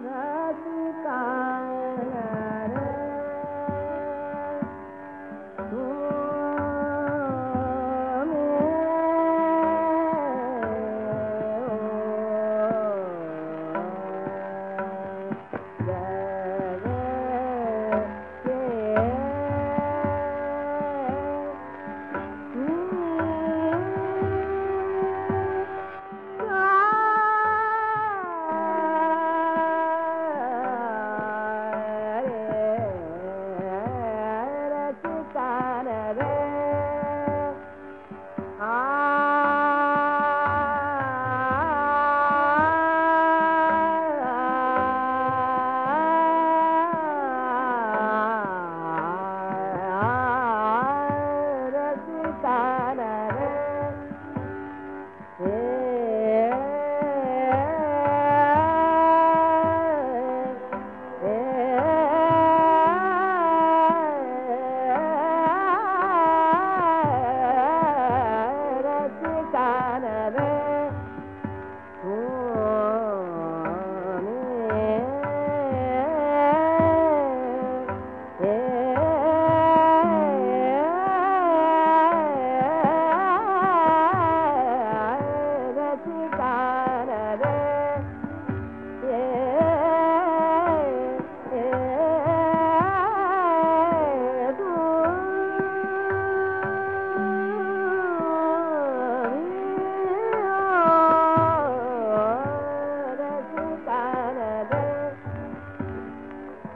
भगत का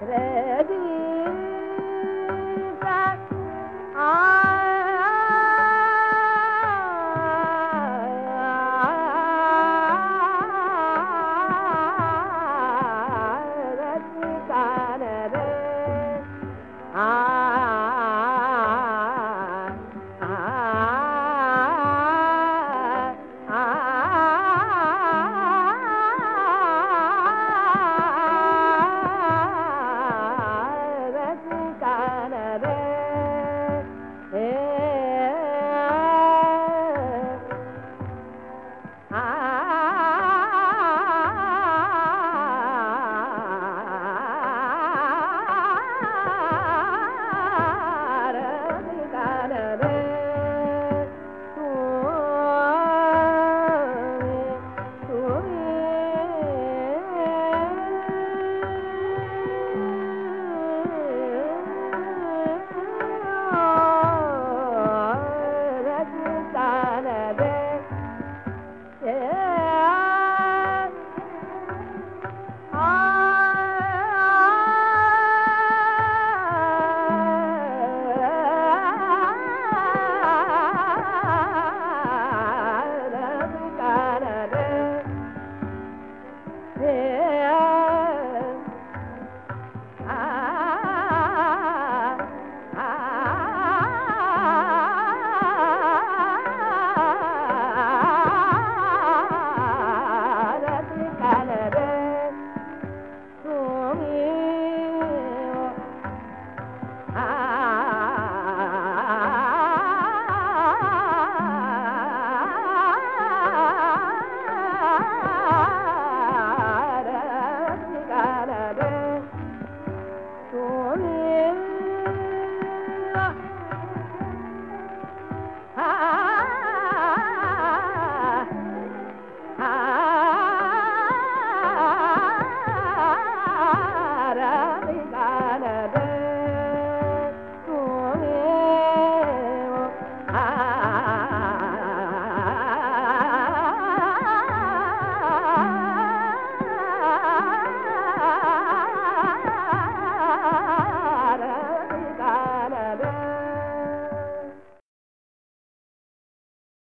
credit.